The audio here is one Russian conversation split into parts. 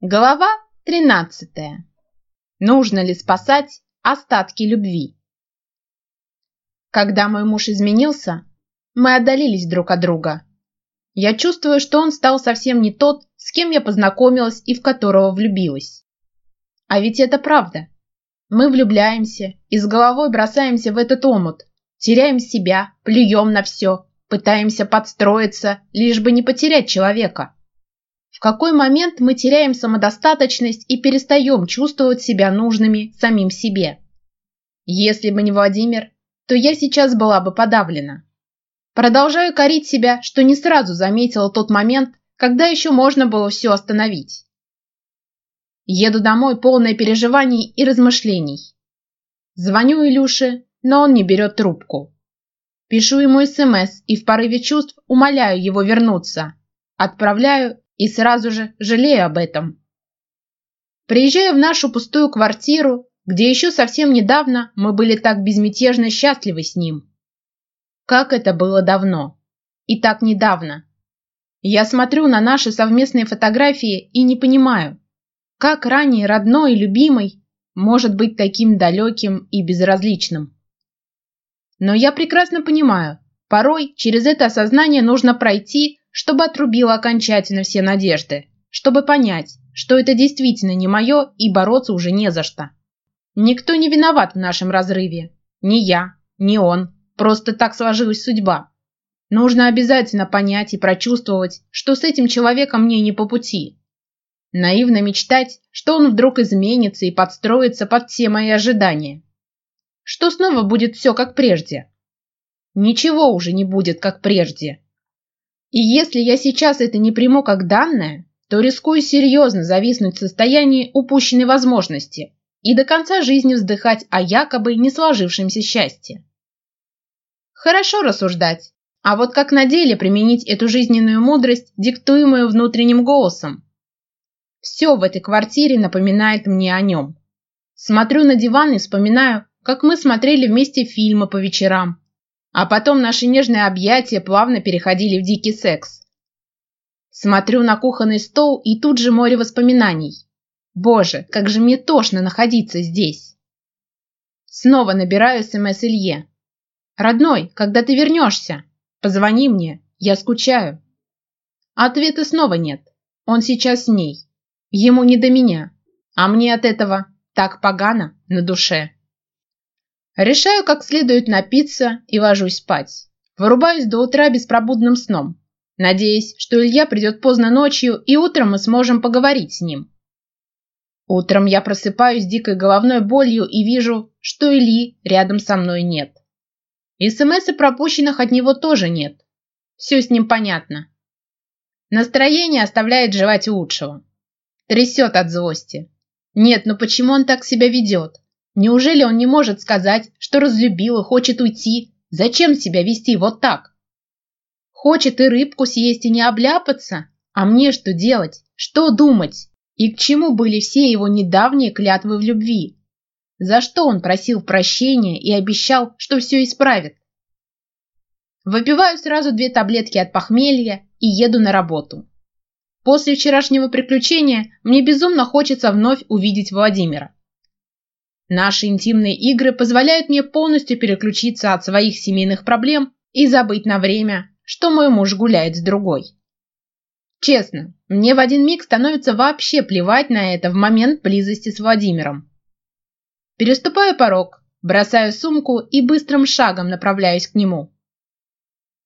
Глава 13. Нужно ли спасать остатки любви? Когда мой муж изменился, мы отдалились друг от друга. Я чувствую, что он стал совсем не тот, с кем я познакомилась и в которого влюбилась. А ведь это правда. Мы влюбляемся и с головой бросаемся в этот омут, теряем себя, плюем на все, пытаемся подстроиться, лишь бы не потерять человека. В какой момент мы теряем самодостаточность и перестаем чувствовать себя нужными самим себе? Если бы не Владимир, то я сейчас была бы подавлена. Продолжаю корить себя, что не сразу заметила тот момент, когда еще можно было все остановить. Еду домой полное переживаний и размышлений. Звоню Илюше, но он не берет трубку. Пишу ему СМС эм и в порыве чувств умоляю его вернуться. Отправляю и сразу же жалею об этом. Приезжаю в нашу пустую квартиру, где еще совсем недавно мы были так безмятежно счастливы с ним. Как это было давно. И так недавно. Я смотрю на наши совместные фотографии и не понимаю, как ранее родной и любимый может быть таким далеким и безразличным. Но я прекрасно понимаю, порой через это осознание нужно пройти чтобы отрубила окончательно все надежды, чтобы понять, что это действительно не мое и бороться уже не за что. Никто не виноват в нашем разрыве. Ни я, ни он. Просто так сложилась судьба. Нужно обязательно понять и прочувствовать, что с этим человеком мне не по пути. Наивно мечтать, что он вдруг изменится и подстроится под все мои ожидания. Что снова будет все как прежде. Ничего уже не будет как прежде. И если я сейчас это не приму как данное, то рискую серьезно зависнуть в состоянии упущенной возможности и до конца жизни вздыхать о якобы не сложившемся счастье. Хорошо рассуждать, а вот как на деле применить эту жизненную мудрость, диктуемую внутренним голосом? Все в этой квартире напоминает мне о нем. Смотрю на диван и вспоминаю, как мы смотрели вместе фильмы по вечерам, а потом наши нежные объятия плавно переходили в дикий секс. Смотрю на кухонный стол и тут же море воспоминаний. Боже, как же мне тошно находиться здесь. Снова набираю СМС Илье. Родной, когда ты вернешься? Позвони мне, я скучаю. Ответа снова нет. Он сейчас с ней. Ему не до меня, а мне от этого так погано на душе. Решаю, как следует напиться и ложусь спать. Вырубаюсь до утра беспробудным сном, надеясь, что Илья придет поздно ночью, и утром мы сможем поговорить с ним. Утром я просыпаюсь дикой головной болью и вижу, что Ильи рядом со мной нет. СМС и пропущенных от него тоже нет. Все с ним понятно. Настроение оставляет желать лучшего. Трясет от злости. Нет, ну почему он так себя ведет? Неужели он не может сказать, что разлюбил и хочет уйти? Зачем себя вести вот так? Хочет и рыбку съесть и не обляпаться? А мне что делать? Что думать? И к чему были все его недавние клятвы в любви? За что он просил прощения и обещал, что все исправит? Выпиваю сразу две таблетки от похмелья и еду на работу. После вчерашнего приключения мне безумно хочется вновь увидеть Владимира. Наши интимные игры позволяют мне полностью переключиться от своих семейных проблем и забыть на время, что мой муж гуляет с другой. Честно, мне в один миг становится вообще плевать на это в момент близости с Владимиром. Переступаю порог, бросаю сумку и быстрым шагом направляюсь к нему.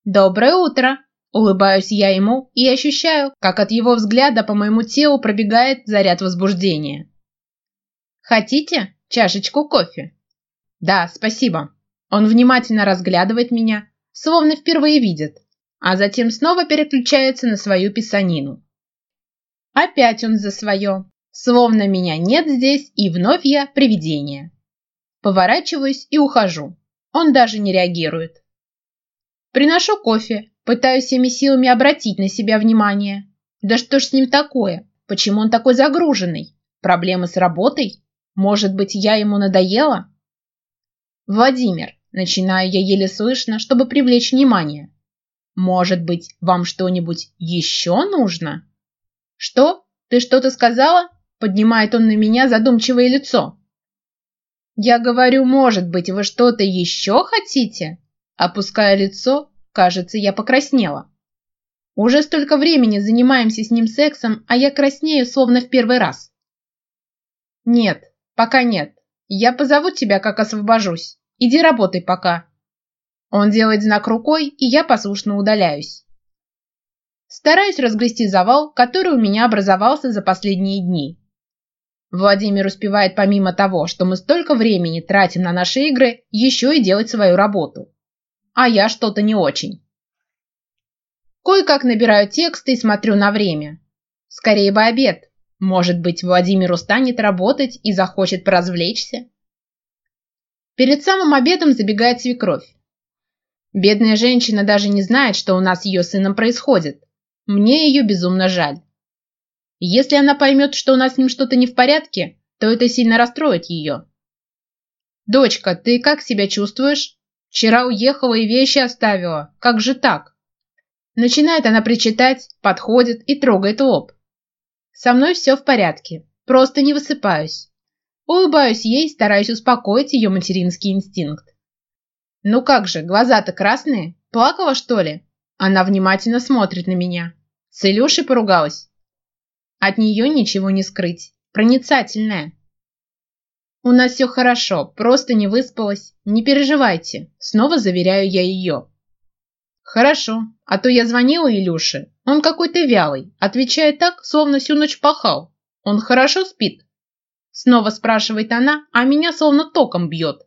«Доброе утро!» – улыбаюсь я ему и ощущаю, как от его взгляда по моему телу пробегает заряд возбуждения. «Хотите?» чашечку кофе?» «Да, спасибо». Он внимательно разглядывает меня, словно впервые видит, а затем снова переключается на свою писанину. Опять он за свое, словно меня нет здесь, и вновь я привидение. Поворачиваюсь и ухожу. Он даже не реагирует. Приношу кофе, пытаюсь всеми силами обратить на себя внимание. Да что ж с ним такое? Почему он такой загруженный? Проблемы с работой? Может быть, я ему надоела? Владимир, начинаю я еле слышно, чтобы привлечь внимание. Может быть, вам что-нибудь еще нужно? Что? Ты что-то сказала? Поднимает он на меня задумчивое лицо. Я говорю, может быть, вы что-то еще хотите? Опуская лицо, кажется, я покраснела. Уже столько времени занимаемся с ним сексом, а я краснею словно в первый раз. Нет, пока нет. Я позову тебя, как освобожусь. Иди работай пока». Он делает знак рукой, и я послушно удаляюсь. Стараюсь разгрести завал, который у меня образовался за последние дни. Владимир успевает помимо того, что мы столько времени тратим на наши игры, еще и делать свою работу. А я что-то не очень. Кое-как набираю тексты и смотрю на время. Скорее бы обед, может быть, Владимир устанет работать и захочет поразвлечься. Перед самым обедом забегает свекровь. Бедная женщина даже не знает, что у нас ее сыном происходит. Мне ее безумно жаль. Если она поймет, что у нас с ним что-то не в порядке, то это сильно расстроит ее. «Дочка, ты как себя чувствуешь? Вчера уехала и вещи оставила. Как же так?» Начинает она причитать, подходит и трогает лоб. Со мной все в порядке. Просто не высыпаюсь. Улыбаюсь ей, стараюсь успокоить ее материнский инстинкт. «Ну как же, глаза-то красные? Плакала, что ли?» Она внимательно смотрит на меня. С Илюшей поругалась. От нее ничего не скрыть. Проницательная. «У нас все хорошо, просто не выспалась. Не переживайте», — снова заверяю я ее. «Хорошо, а то я звонила Илюше. Он какой-то вялый, отвечает так, словно всю ночь пахал. Он хорошо спит?» Снова спрашивает она, а меня словно током бьет.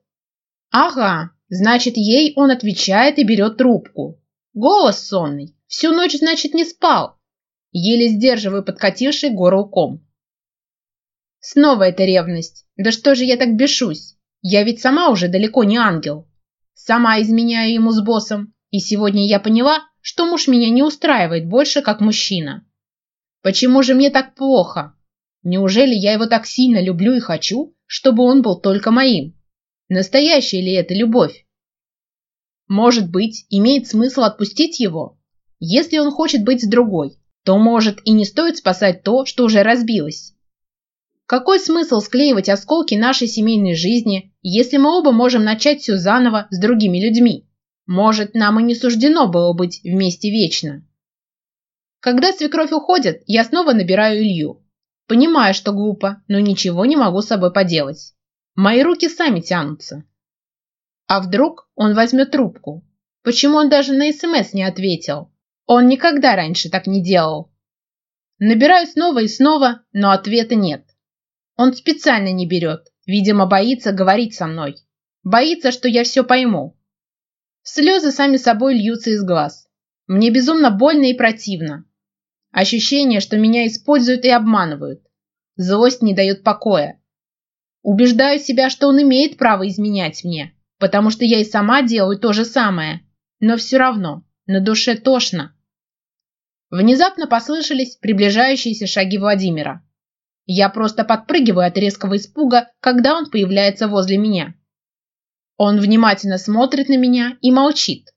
«Ага, значит, ей он отвечает и берет трубку. Голос сонный, всю ночь, значит, не спал». Еле сдерживаю подкативший горлком. Снова эта ревность. Да что же я так бешусь? Я ведь сама уже далеко не ангел. Сама изменяю ему с боссом, и сегодня я поняла, что муж меня не устраивает больше как мужчина. Почему же мне так плохо? Неужели я его так сильно люблю и хочу, чтобы он был только моим? Настоящая ли это любовь? Может быть, имеет смысл отпустить его? Если он хочет быть с другой, то, может, и не стоит спасать то, что уже разбилось. Какой смысл склеивать осколки нашей семейной жизни, если мы оба можем начать все заново с другими людьми? Может, нам и не суждено было быть вместе вечно. Когда свекровь уходит, я снова набираю Илью. Понимаю, что глупо, но ничего не могу с собой поделать. Мои руки сами тянутся. А вдруг он возьмет трубку? Почему он даже на СМС не ответил? Он никогда раньше так не делал. Набираю снова и снова, но ответа нет. Он специально не берет, видимо, боится говорить со мной. Боится, что я все пойму. Слезы сами собой льются из глаз. Мне безумно больно и противно. Ощущение, что меня используют и обманывают. Злость не дает покоя. Убеждаю себя, что он имеет право изменять мне, потому что я и сама делаю то же самое. Но все равно, на душе тошно. Внезапно послышались приближающиеся шаги Владимира. Я просто подпрыгиваю от резкого испуга, когда он появляется возле меня. Он внимательно смотрит на меня и молчит.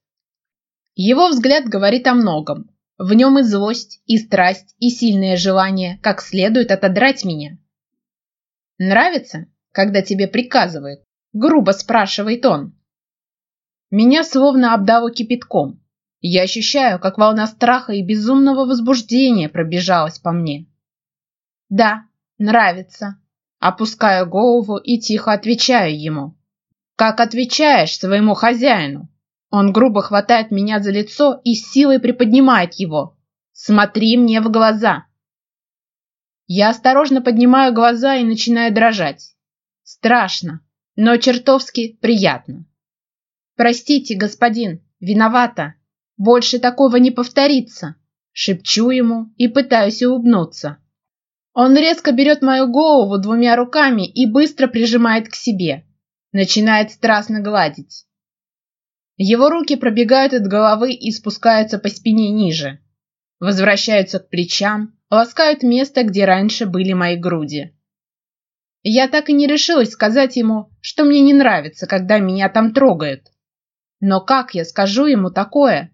Его взгляд говорит о многом. В нем и злость, и страсть, и сильное желание, как следует отодрать меня. «Нравится, когда тебе приказывают?» – грубо спрашивает он. Меня словно обдало кипятком. Я ощущаю, как волна страха и безумного возбуждения пробежалась по мне. «Да, нравится», – опускаю голову и тихо отвечаю ему. Как отвечаешь своему хозяину? Он грубо хватает меня за лицо и силой приподнимает его. Смотри мне в глаза. Я осторожно поднимаю глаза и начинаю дрожать. Страшно, но чертовски приятно. Простите, господин, виновата. Больше такого не повторится. Шепчу ему и пытаюсь улыбнуться. Он резко берет мою голову двумя руками и быстро прижимает к себе начинает страстно гладить. Его руки пробегают от головы и спускаются по спине ниже, возвращаются к плечам, ласкают место, где раньше были мои груди. Я так и не решилась сказать ему, что мне не нравится, когда меня там трогают. Но как я скажу ему такое?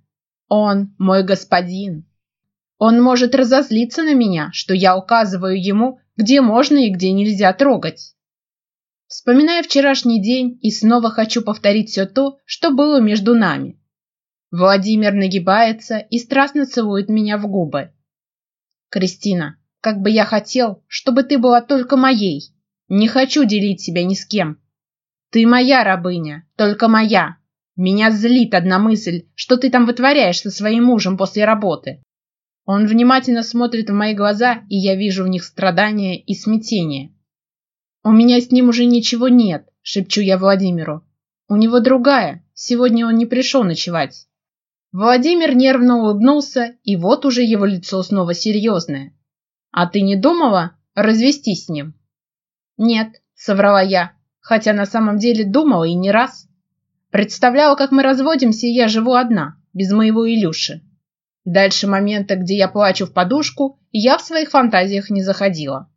Он мой господин. Он может разозлиться на меня, что я указываю ему, где можно и где нельзя трогать. Вспоминая вчерашний день и снова хочу повторить все то, что было между нами. Владимир нагибается и страстно целует меня в губы. Кристина, как бы я хотел, чтобы ты была только моей. Не хочу делить себя ни с кем. Ты моя рабыня, только моя. Меня злит одна мысль, что ты там вытворяешь со своим мужем после работы. Он внимательно смотрит в мои глаза, и я вижу в них страдания и смятение. «У меня с ним уже ничего нет», – шепчу я Владимиру. «У него другая. Сегодня он не пришел ночевать». Владимир нервно улыбнулся, и вот уже его лицо снова серьезное. «А ты не думала развестись с ним?» «Нет», – соврала я, хотя на самом деле думала и не раз. Представляла, как мы разводимся, и я живу одна, без моего Илюши. Дальше момента, где я плачу в подушку, я в своих фантазиях не заходила.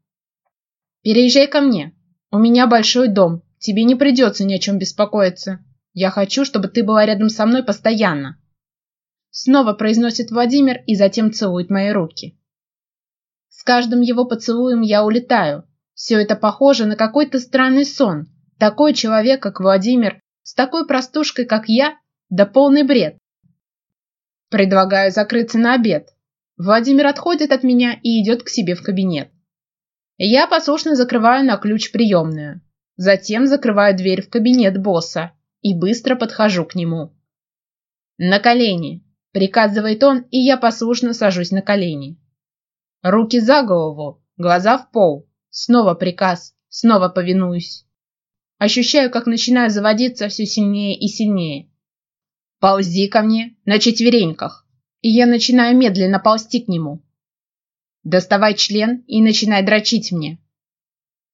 «Переезжай ко мне», у меня большой дом. Тебе не придется ни о чем беспокоиться. Я хочу, чтобы ты была рядом со мной постоянно. Снова произносит Владимир и затем целует мои руки. С каждым его поцелуем я улетаю. Все это похоже на какой-то странный сон. Такой человек, как Владимир, с такой простушкой, как я, да полный бред. Предлагаю закрыться на обед. Владимир отходит от меня и идет к себе в кабинет. Я послушно закрываю на ключ приемную. Затем закрываю дверь в кабинет босса и быстро подхожу к нему. «На колени!» – приказывает он, и я послушно сажусь на колени. Руки за голову, глаза в пол. Снова приказ, снова повинуюсь. Ощущаю, как начинаю заводиться все сильнее и сильнее. «Ползи ко мне на четвереньках!» И я начинаю медленно ползти к нему, Доставай член и начинай дрочить мне.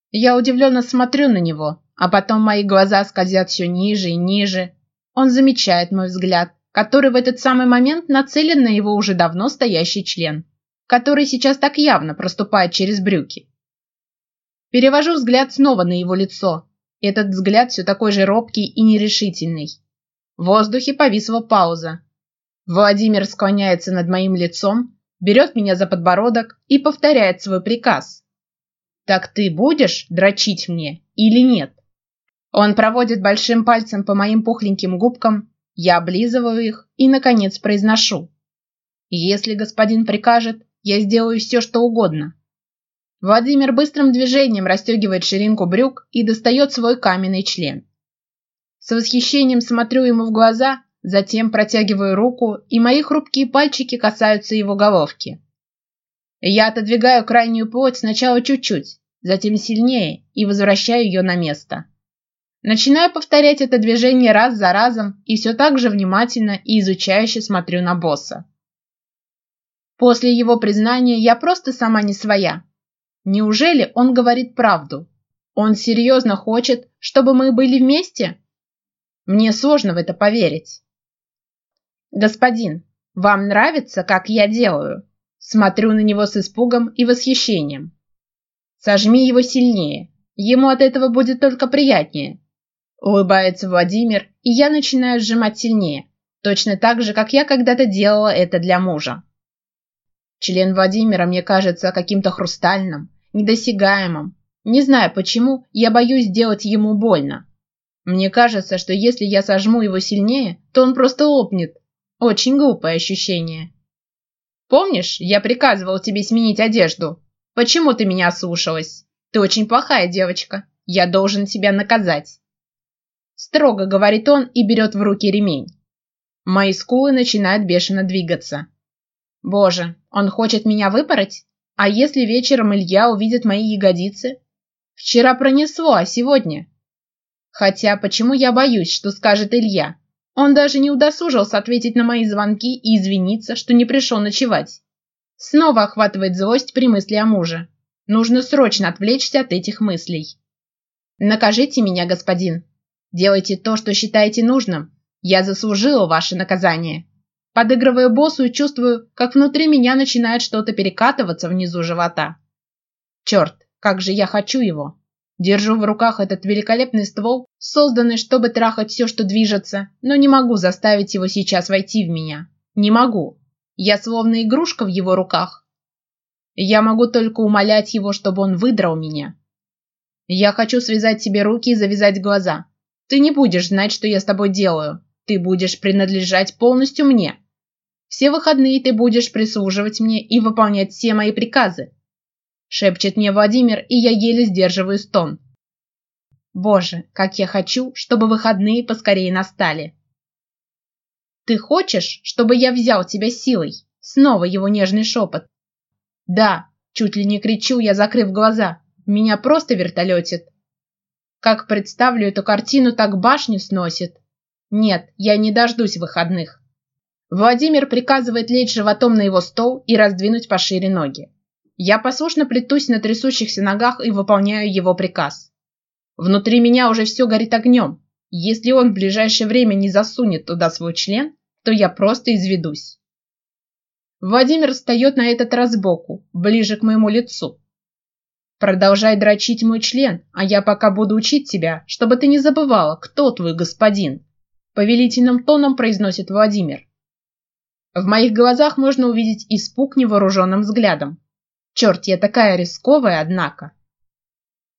Я удивленно смотрю на него, а потом мои глаза скользят все ниже и ниже. Он замечает мой взгляд, который в этот самый момент нацелен на его уже давно стоящий член, который сейчас так явно проступает через брюки. Перевожу взгляд снова на его лицо. Этот взгляд все такой же робкий и нерешительный. В воздухе повисла пауза. Владимир склоняется над моим лицом, берет меня за подбородок и повторяет свой приказ. «Так ты будешь дрочить мне или нет?» Он проводит большим пальцем по моим пухленьким губкам, я облизываю их и, наконец, произношу. «Если господин прикажет, я сделаю все, что угодно». Владимир быстрым движением расстегивает ширинку брюк и достает свой каменный член. С восхищением смотрю ему в глаза Затем протягиваю руку, и мои хрупкие пальчики касаются его головки. Я отодвигаю крайнюю плоть сначала чуть-чуть, затем сильнее и возвращаю ее на место. Начинаю повторять это движение раз за разом и все так же внимательно и изучающе смотрю на босса. После его признания я просто сама не своя. Неужели он говорит правду? Он серьезно хочет, чтобы мы были вместе? Мне сложно в это поверить. «Господин, вам нравится, как я делаю?» Смотрю на него с испугом и восхищением. «Сожми его сильнее. Ему от этого будет только приятнее». Улыбается Владимир, и я начинаю сжимать сильнее, точно так же, как я когда-то делала это для мужа. Член Владимира мне кажется каким-то хрустальным, недосягаемым. Не знаю почему, я боюсь сделать ему больно. Мне кажется, что если я сожму его сильнее, то он просто лопнет, очень глупое ощущение. Помнишь, я приказывал тебе сменить одежду? Почему ты меня слушалась? Ты очень плохая девочка. Я должен тебя наказать. Строго говорит он и берет в руки ремень. Мои скулы начинают бешено двигаться. Боже, он хочет меня выпороть? А если вечером Илья увидит мои ягодицы? Вчера пронесло, а сегодня? Хотя почему я боюсь, что скажет Илья? Он даже не удосужился ответить на мои звонки и извиниться, что не пришел ночевать. Снова охватывает злость при мысли о муже. Нужно срочно отвлечься от этих мыслей. Накажите меня, господин. Делайте то, что считаете нужным. Я заслужила ваше наказание. Подыгрываю боссу и чувствую, как внутри меня начинает что-то перекатываться внизу живота. Черт, как же я хочу его. Держу в руках этот великолепный ствол, созданный, чтобы трахать все, что движется, но не могу заставить его сейчас войти в меня. Не могу. Я словно игрушка в его руках. Я могу только умолять его, чтобы он выдрал меня. Я хочу связать себе руки и завязать глаза. Ты не будешь знать, что я с тобой делаю. Ты будешь принадлежать полностью мне. Все выходные ты будешь прислуживать мне и выполнять все мои приказы шепчет мне Владимир, и я еле сдерживаю стон. Боже, как я хочу, чтобы выходные поскорее настали. Ты хочешь, чтобы я взял тебя силой? Снова его нежный шепот. Да, чуть ли не кричу я, закрыв глаза. Меня просто вертолетит. Как представлю эту картину, так башню сносит. Нет, я не дождусь выходных. Владимир приказывает лечь животом на его стол и раздвинуть пошире ноги. Я послушно плетусь на трясущихся ногах и выполняю его приказ. Внутри меня уже все горит огнем. Если он в ближайшее время не засунет туда свой член, то я просто изведусь. Владимир встает на этот раз боку, ближе к моему лицу. Продолжай дрочить мой член, а я пока буду учить тебя, чтобы ты не забывала, кто твой господин. Повелительным тоном произносит Владимир. В моих глазах можно увидеть испуг невооруженным взглядом. Черт, я такая рисковая, однако.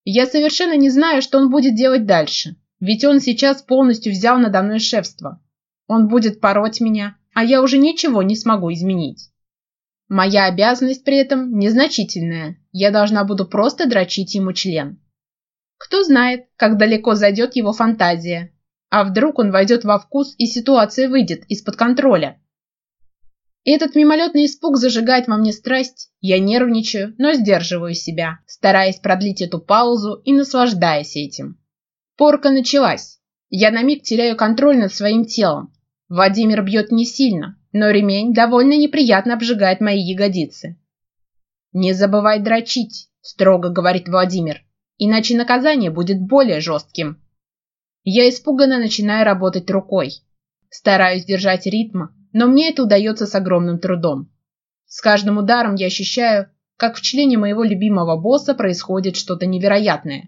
Я совершенно не знаю, что он будет делать дальше, ведь он сейчас полностью взял надо мной шефство. Он будет пороть меня, а я уже ничего не смогу изменить. Моя обязанность при этом незначительная, я должна буду просто дрочить ему член. Кто знает, как далеко зайдет его фантазия. А вдруг он войдет во вкус и ситуация выйдет из-под контроля? И этот мимолетный испуг зажигает во мне страсть. Я нервничаю, но сдерживаю себя, стараясь продлить эту паузу и наслаждаясь этим. Порка началась. Я на миг теряю контроль над своим телом. Владимир бьет не сильно, но ремень довольно неприятно обжигает мои ягодицы. «Не забывай дрочить», – строго говорит Владимир, – «иначе наказание будет более жестким». Я испуганно начинаю работать рукой. Стараюсь держать ритма, но мне это удается с огромным трудом. С каждым ударом я ощущаю, как в члене моего любимого босса происходит что-то невероятное.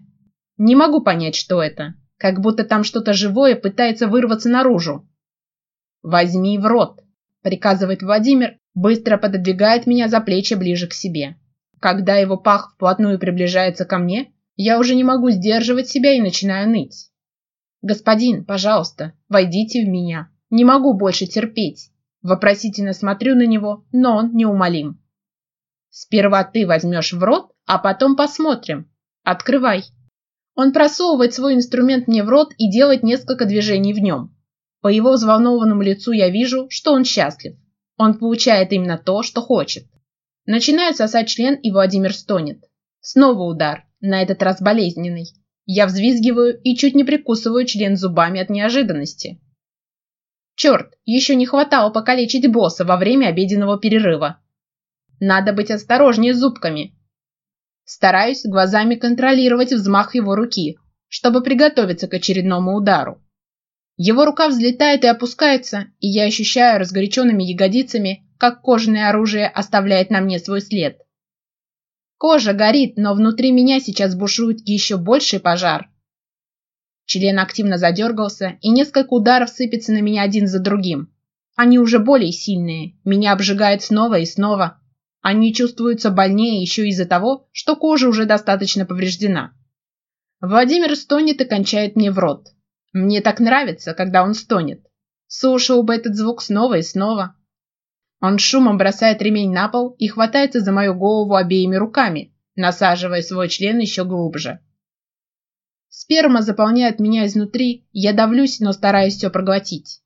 Не могу понять, что это. Как будто там что-то живое пытается вырваться наружу. «Возьми в рот», — приказывает Владимир, быстро пододвигает меня за плечи ближе к себе. Когда его пах вплотную приближается ко мне, я уже не могу сдерживать себя и начинаю ныть. «Господин, пожалуйста, войдите в меня. Не могу больше терпеть». Вопросительно смотрю на него, но он неумолим. «Сперва ты возьмешь в рот, а потом посмотрим. Открывай». Он просовывает свой инструмент мне в рот и делает несколько движений в нем. По его взволнованному лицу я вижу, что он счастлив. Он получает именно то, что хочет. Начинает сосать член, и Владимир стонет. Снова удар, на этот раз болезненный. Я взвизгиваю и чуть не прикусываю член зубами от неожиданности. Черт, еще не хватало покалечить босса во время обеденного перерыва. Надо быть осторожнее с зубками. Стараюсь глазами контролировать взмах его руки, чтобы приготовиться к очередному удару. Его рука взлетает и опускается, и я ощущаю разгоряченными ягодицами, как кожаное оружие оставляет на мне свой след. Кожа горит, но внутри меня сейчас бушует еще больший пожар. Член активно задергался, и несколько ударов сыпятся на меня один за другим. Они уже более сильные, меня обжигает снова и снова. Они чувствуются больнее еще из-за того, что кожа уже достаточно повреждена. Владимир стонет и кончает мне в рот. Мне так нравится, когда он стонет. Слушал бы этот звук снова и снова. Он шумом бросает ремень на пол и хватается за мою голову обеими руками, насаживая свой член еще глубже. Сперма заполняет меня изнутри, я давлюсь, но стараюсь все проглотить.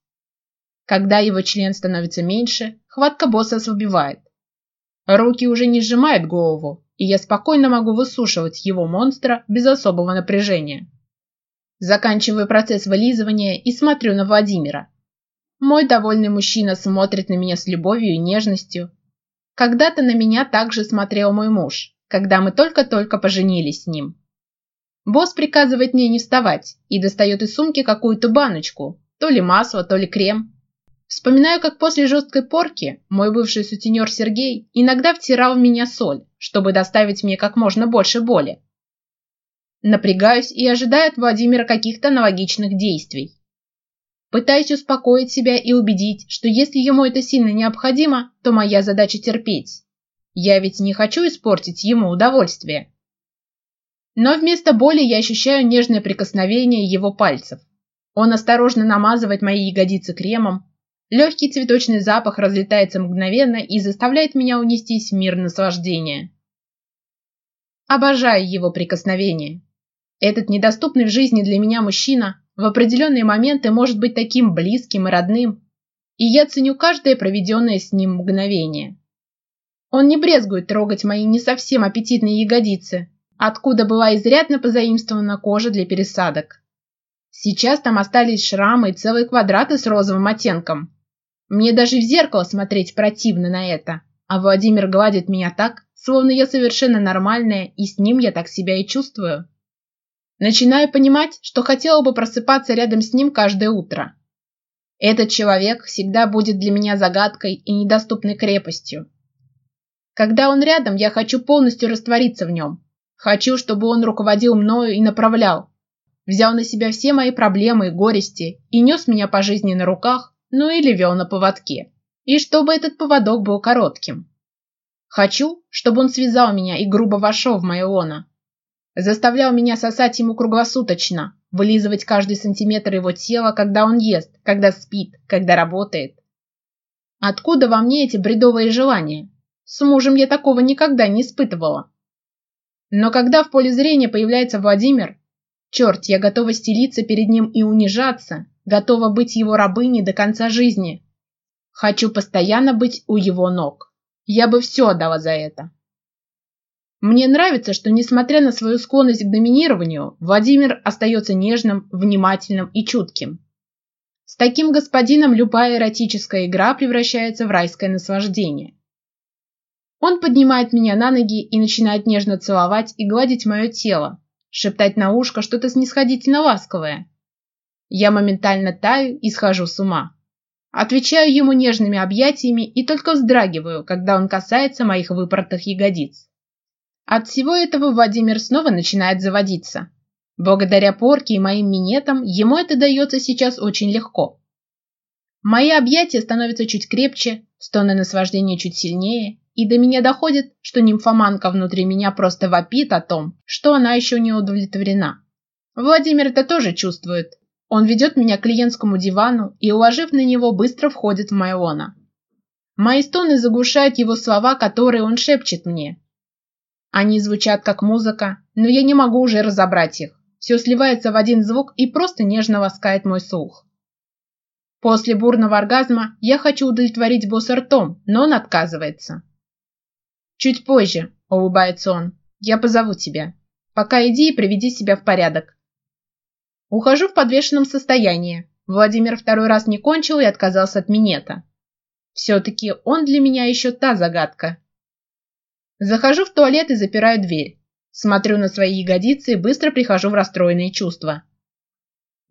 Когда его член становится меньше, хватка босса ослабевает. Руки уже не сжимают голову, и я спокойно могу высушивать его монстра без особого напряжения. Заканчиваю процесс вылизывания и смотрю на Владимира. Мой довольный мужчина смотрит на меня с любовью и нежностью. Когда-то на меня также смотрел мой муж, когда мы только-только поженились с ним. Босс приказывает мне не вставать и достает из сумки какую-то баночку, то ли масло, то ли крем. Вспоминаю, как после жесткой порки мой бывший сутенер Сергей иногда втирал в меня соль, чтобы доставить мне как можно больше боли. Напрягаюсь и ожидаю от Владимира каких-то аналогичных действий. Пытаюсь успокоить себя и убедить, что если ему это сильно необходимо, то моя задача терпеть. Я ведь не хочу испортить ему удовольствие. Но вместо боли я ощущаю нежное прикосновение его пальцев. Он осторожно намазывает мои ягодицы кремом. Легкий цветочный запах разлетается мгновенно и заставляет меня унестись в мир наслаждения. Обожаю его прикосновение. Этот недоступный в жизни для меня мужчина в определенные моменты может быть таким близким и родным, и я ценю каждое проведенное с ним мгновение. Он не брезгует трогать мои не совсем аппетитные ягодицы, откуда была изрядно позаимствована кожа для пересадок. Сейчас там остались шрамы и целые квадраты с розовым оттенком. Мне даже в зеркало смотреть противно на это, а Владимир гладит меня так, словно я совершенно нормальная, и с ним я так себя и чувствую. Начинаю понимать, что хотела бы просыпаться рядом с ним каждое утро. Этот человек всегда будет для меня загадкой и недоступной крепостью. Когда он рядом, я хочу полностью раствориться в нем, Хочу, чтобы он руководил мною и направлял. Взял на себя все мои проблемы и горести и нес меня по жизни на руках, ну или вел на поводке. И чтобы этот поводок был коротким. Хочу, чтобы он связал меня и грубо вошел в мое лоно. Заставлял меня сосать ему круглосуточно, вылизывать каждый сантиметр его тела, когда он ест, когда спит, когда работает. Откуда во мне эти бредовые желания? С мужем я такого никогда не испытывала. Но когда в поле зрения появляется Владимир, черт, я готова стелиться перед ним и унижаться, готова быть его рабыней до конца жизни. Хочу постоянно быть у его ног. Я бы все отдала за это. Мне нравится, что, несмотря на свою склонность к доминированию, Владимир остается нежным, внимательным и чутким. С таким господином любая эротическая игра превращается в райское наслаждение. Он поднимает меня на ноги и начинает нежно целовать и гладить мое тело, шептать на ушко что-то снисходительно ласковое. Я моментально таю и схожу с ума. Отвечаю ему нежными объятиями и только вздрагиваю, когда он касается моих выпортых ягодиц. От всего этого Владимир снова начинает заводиться. Благодаря порке и моим минетам ему это дается сейчас очень легко. Мои объятия становятся чуть крепче, стоны наслаждения чуть сильнее, и до меня доходит, что нимфоманка внутри меня просто вопит о том, что она еще не удовлетворена. Владимир это тоже чувствует. Он ведет меня к клиентскому дивану и, уложив на него, быстро входит в мое лоно. Мои стоны заглушают его слова, которые он шепчет мне. Они звучат как музыка, но я не могу уже разобрать их. Все сливается в один звук и просто нежно ласкает мой слух. После бурного оргазма я хочу удовлетворить босса ртом, но он отказывается. Чуть позже, улыбается он, я позову тебя. Пока иди и приведи себя в порядок. Ухожу в подвешенном состоянии. Владимир второй раз не кончил и отказался от минета. Все-таки он для меня еще та загадка. Захожу в туалет и запираю дверь. Смотрю на свои ягодицы и быстро прихожу в расстроенные чувства.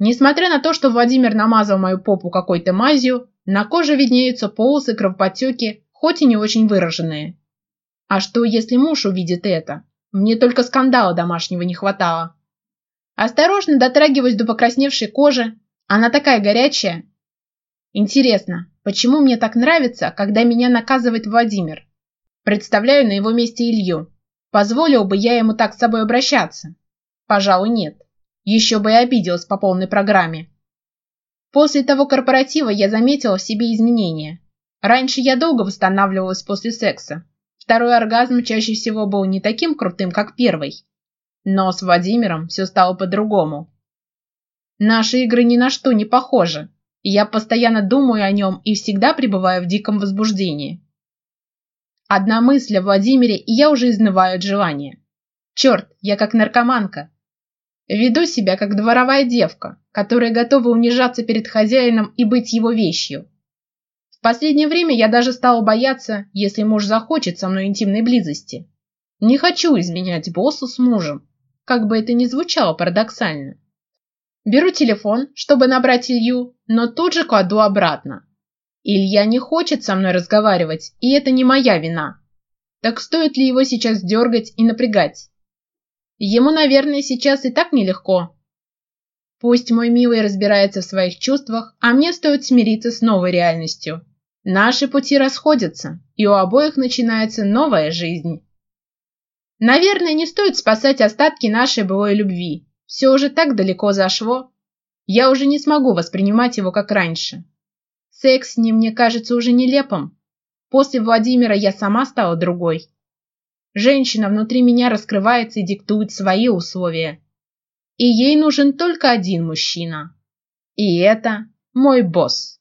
Несмотря на то, что Владимир намазал мою попу какой-то мазью, на коже виднеются полосы кровоподтеки, хоть и не очень выраженные. А что, если муж увидит это? Мне только скандала домашнего не хватало. Осторожно дотрагиваюсь до покрасневшей кожи. Она такая горячая. Интересно, почему мне так нравится, когда меня наказывает Владимир? Представляю на его месте Илью. Позволил бы я ему так с собой обращаться? Пожалуй, нет. Еще бы и обиделась по полной программе. После того корпоратива я заметила в себе изменения. Раньше я долго восстанавливалась после секса, Второй оргазм чаще всего был не таким крутым, как первый. Но с Владимиром все стало по-другому. Наши игры ни на что не похожи. Я постоянно думаю о нем и всегда пребываю в диком возбуждении. Одна мысль о Владимире, и я уже изнываю от желания. Черт, я как наркоманка. Веду себя как дворовая девка, которая готова унижаться перед хозяином и быть его вещью. В последнее время я даже стала бояться, если муж захочет со мной интимной близости. Не хочу изменять боссу с мужем, как бы это ни звучало парадоксально. Беру телефон, чтобы набрать Илью, но тут же кладу обратно. Илья не хочет со мной разговаривать, и это не моя вина. Так стоит ли его сейчас дергать и напрягать? Ему, наверное, сейчас и так нелегко. Пусть мой милый разбирается в своих чувствах, а мне стоит смириться с новой реальностью. Наши пути расходятся, и у обоих начинается новая жизнь. Наверное, не стоит спасать остатки нашей былой любви. Все уже так далеко зашло. Я уже не смогу воспринимать его как раньше. Секс с ним мне кажется уже нелепым. После Владимира я сама стала другой. Женщина внутри меня раскрывается и диктует свои условия. И ей нужен только один мужчина. И это мой босс.